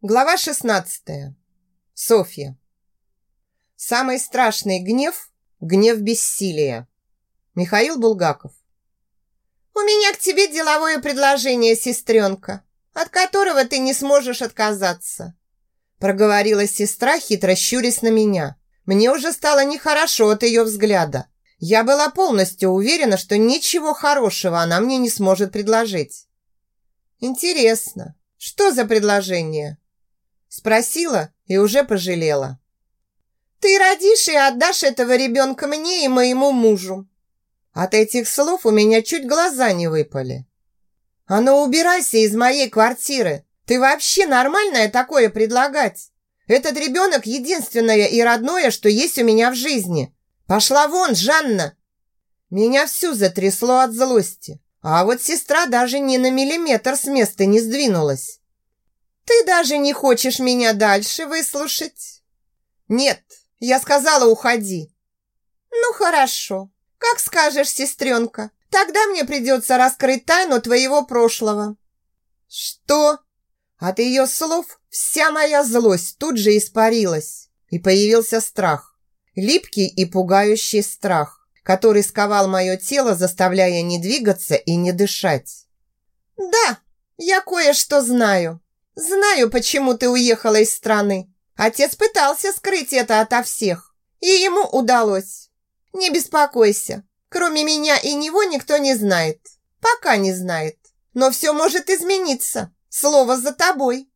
Глава 16. Софья. Самый страшный гнев – гнев бессилия. Михаил Булгаков. «У меня к тебе деловое предложение, сестренка, от которого ты не сможешь отказаться», проговорила сестра, хитро щурясь на меня. Мне уже стало нехорошо от ее взгляда. Я была полностью уверена, что ничего хорошего она мне не сможет предложить. «Интересно, что за предложение?» Спросила и уже пожалела. «Ты родишь и отдашь этого ребенка мне и моему мужу». От этих слов у меня чуть глаза не выпали. «А ну убирайся из моей квартиры! Ты вообще нормальное такое предлагать? Этот ребенок единственное и родное, что есть у меня в жизни. Пошла вон, Жанна!» Меня всю затрясло от злости, а вот сестра даже ни на миллиметр с места не сдвинулась. Ты даже не хочешь меня дальше выслушать? Нет, я сказала, уходи. Ну, хорошо. Как скажешь, сестренка. Тогда мне придется раскрыть тайну твоего прошлого. Что? От ее слов вся моя злость тут же испарилась. И появился страх. Липкий и пугающий страх, который сковал мое тело, заставляя не двигаться и не дышать. Да, я кое-что знаю. Знаю, почему ты уехала из страны. Отец пытался скрыть это ото всех, и ему удалось. Не беспокойся, кроме меня и него никто не знает. Пока не знает. Но все может измениться. Слово за тобой.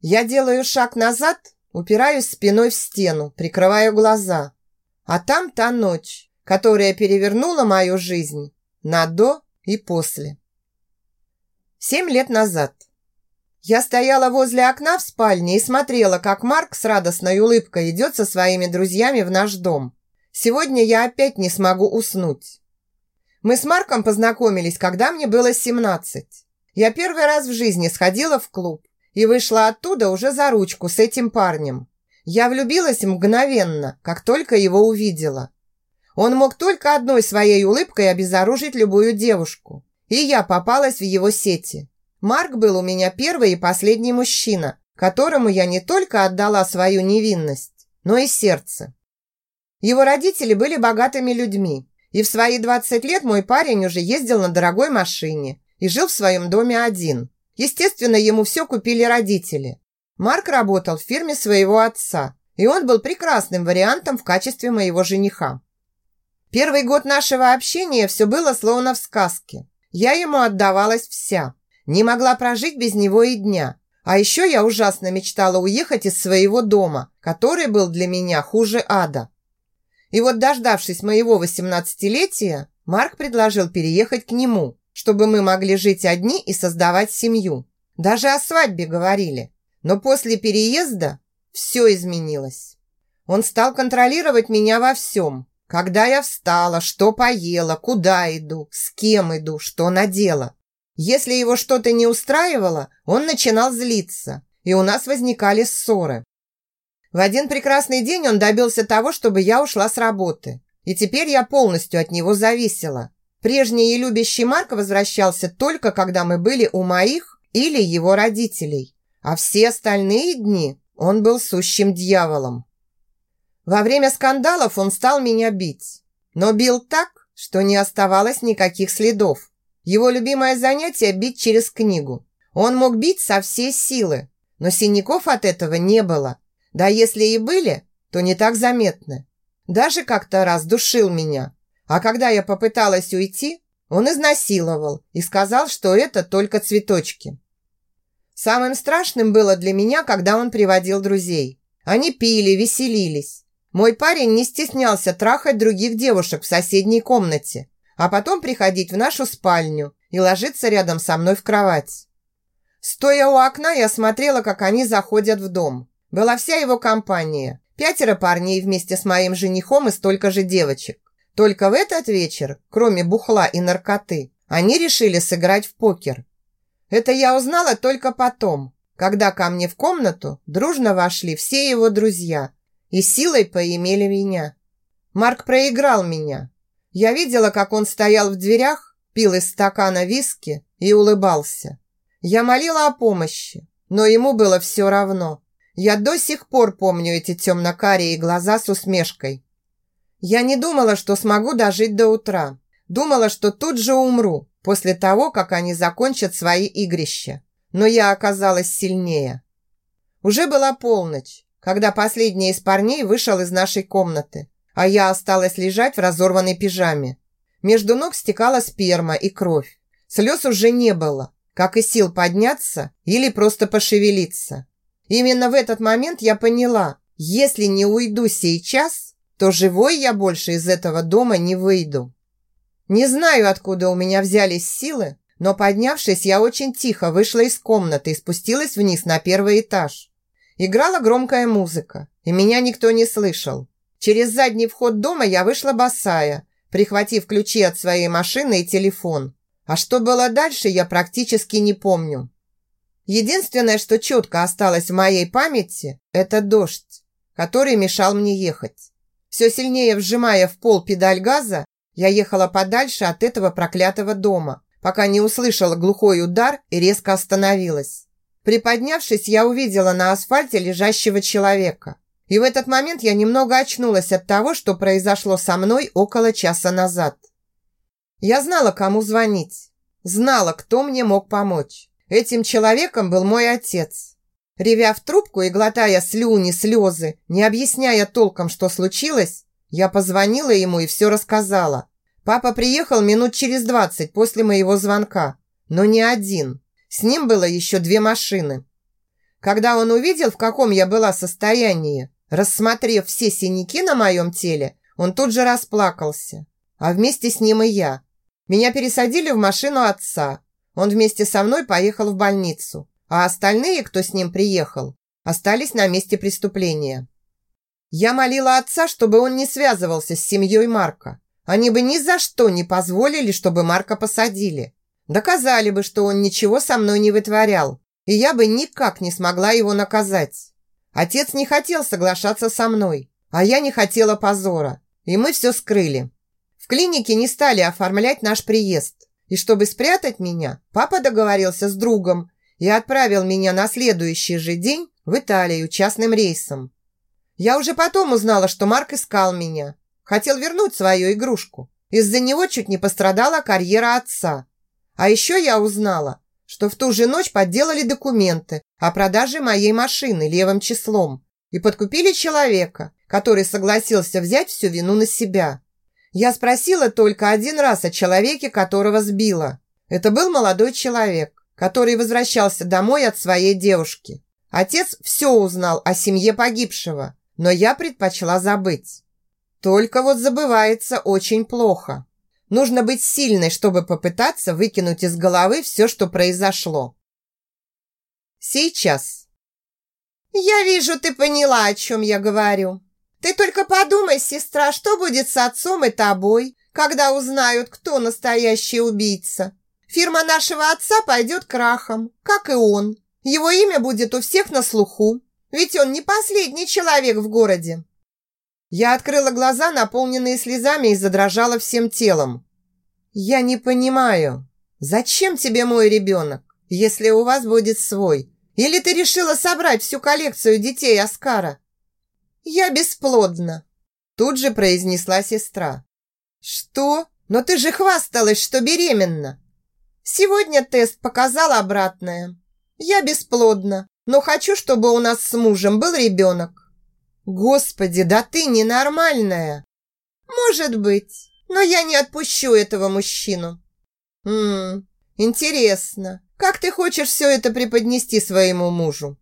Я делаю шаг назад, упираюсь спиной в стену, прикрываю глаза. А там та ночь, которая перевернула мою жизнь на до и после. Семь лет назад. Я стояла возле окна в спальне и смотрела, как Марк с радостной улыбкой идет со своими друзьями в наш дом. Сегодня я опять не смогу уснуть. Мы с Марком познакомились, когда мне было 17. Я первый раз в жизни сходила в клуб и вышла оттуда уже за ручку с этим парнем. Я влюбилась мгновенно, как только его увидела. Он мог только одной своей улыбкой обезоружить любую девушку. И я попалась в его сети. Марк был у меня первый и последний мужчина, которому я не только отдала свою невинность, но и сердце. Его родители были богатыми людьми, и в свои 20 лет мой парень уже ездил на дорогой машине и жил в своем доме один. Естественно, ему все купили родители. Марк работал в фирме своего отца, и он был прекрасным вариантом в качестве моего жениха. Первый год нашего общения все было словно в сказке. Я ему отдавалась вся – не могла прожить без него и дня. А еще я ужасно мечтала уехать из своего дома, который был для меня хуже ада. И вот, дождавшись моего восемнадцатилетия, Марк предложил переехать к нему, чтобы мы могли жить одни и создавать семью. Даже о свадьбе говорили. Но после переезда все изменилось. Он стал контролировать меня во всем. Когда я встала, что поела, куда иду, с кем иду, что надела. Если его что-то не устраивало, он начинал злиться, и у нас возникали ссоры. В один прекрасный день он добился того, чтобы я ушла с работы. И теперь я полностью от него зависела. Прежний и любящий Марк возвращался только, когда мы были у моих или его родителей. А все остальные дни он был сущим дьяволом. Во время скандалов он стал меня бить. Но бил так, что не оставалось никаких следов. Его любимое занятие – бить через книгу. Он мог бить со всей силы, но синяков от этого не было. Да если и были, то не так заметны. Даже как-то раз душил меня. А когда я попыталась уйти, он изнасиловал и сказал, что это только цветочки. Самым страшным было для меня, когда он приводил друзей. Они пили, веселились. Мой парень не стеснялся трахать других девушек в соседней комнате а потом приходить в нашу спальню и ложиться рядом со мной в кровать. Стоя у окна, я смотрела, как они заходят в дом. Была вся его компания. Пятеро парней вместе с моим женихом и столько же девочек. Только в этот вечер, кроме бухла и наркоты, они решили сыграть в покер. Это я узнала только потом, когда ко мне в комнату дружно вошли все его друзья и силой поимели меня. Марк проиграл меня, я видела, как он стоял в дверях, пил из стакана виски и улыбался. Я молила о помощи, но ему было все равно. Я до сих пор помню эти темно-карие глаза с усмешкой. Я не думала, что смогу дожить до утра. Думала, что тут же умру после того, как они закончат свои игрища. Но я оказалась сильнее. Уже была полночь, когда последний из парней вышел из нашей комнаты, а я осталась лежать в разорванной пижаме. Между ног стекала сперма и кровь. Слез уже не было, как и сил подняться или просто пошевелиться. Именно в этот момент я поняла, если не уйду сейчас, то живой я больше из этого дома не выйду. Не знаю, откуда у меня взялись силы, но поднявшись, я очень тихо вышла из комнаты и спустилась вниз на первый этаж. Играла громкая музыка, и меня никто не слышал. Через задний вход дома я вышла босая, прихватив ключи от своей машины и телефон. А что было дальше, я практически не помню. Единственное, что четко осталось в моей памяти, это дождь, который мешал мне ехать. Все сильнее вжимая в пол педаль газа, я ехала подальше от этого проклятого дома, пока не услышала глухой удар и резко остановилась. Приподнявшись, я увидела на асфальте лежащего человека. И в этот момент я немного очнулась от того, что произошло со мной около часа назад. Я знала, кому звонить. Знала, кто мне мог помочь. Этим человеком был мой отец. Ревя в трубку и глотая слюни, слезы, не объясняя толком, что случилось, я позвонила ему и все рассказала. Папа приехал минут через двадцать после моего звонка, но не один. С ним было еще две машины. Когда он увидел, в каком я была состоянии, рассмотрев все синяки на моем теле, он тут же расплакался. А вместе с ним и я. Меня пересадили в машину отца. Он вместе со мной поехал в больницу. А остальные, кто с ним приехал, остались на месте преступления. Я молила отца, чтобы он не связывался с семьей Марка. Они бы ни за что не позволили, чтобы Марка посадили. Доказали бы, что он ничего со мной не вытворял, и я бы никак не смогла его наказать. Отец не хотел соглашаться со мной, а я не хотела позора, и мы все скрыли. В клинике не стали оформлять наш приезд, и чтобы спрятать меня, папа договорился с другом и отправил меня на следующий же день в Италию частным рейсом. Я уже потом узнала, что Марк искал меня, хотел вернуть свою игрушку. Из-за него чуть не пострадала карьера отца. А еще я узнала, что в ту же ночь подделали документы о продаже моей машины левым числом и подкупили человека, который согласился взять всю вину на себя. Я спросила только один раз о человеке, которого сбила. Это был молодой человек, который возвращался домой от своей девушки. Отец все узнал о семье погибшего, но я предпочла забыть. Только вот забывается очень плохо. Нужно быть сильной, чтобы попытаться выкинуть из головы все, что произошло. Сейчас. Я вижу, ты поняла, о чем я говорю. Ты только подумай, сестра, что будет с отцом и тобой, когда узнают, кто настоящий убийца. Фирма нашего отца пойдет крахом, как и он. Его имя будет у всех на слуху, ведь он не последний человек в городе. Я открыла глаза, наполненные слезами, и задрожала всем телом. «Я не понимаю, зачем тебе мой ребенок, если у вас будет свой? Или ты решила собрать всю коллекцию детей Оскара?» «Я бесплодна», – тут же произнесла сестра. «Что? Но ты же хвасталась, что беременна!» «Сегодня тест показал обратное. Я бесплодна, но хочу, чтобы у нас с мужем был ребенок. «Господи, да ты ненормальная!» «Может быть, но я не отпущу этого мужчину». «Ммм, интересно, как ты хочешь все это преподнести своему мужу?»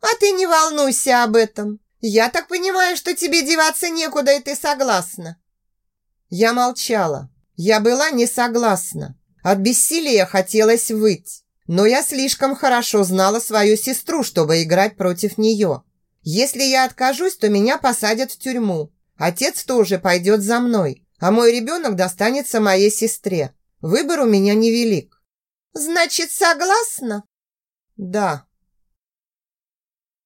«А ты не волнуйся об этом. Я так понимаю, что тебе деваться некуда, и ты согласна». Я молчала. Я была не согласна. От бессилия хотелось выть. Но я слишком хорошо знала свою сестру, чтобы играть против нее. Если я откажусь, то меня посадят в тюрьму. Отец тоже пойдет за мной, а мой ребенок достанется моей сестре. Выбор у меня невелик. Значит, согласна? Да.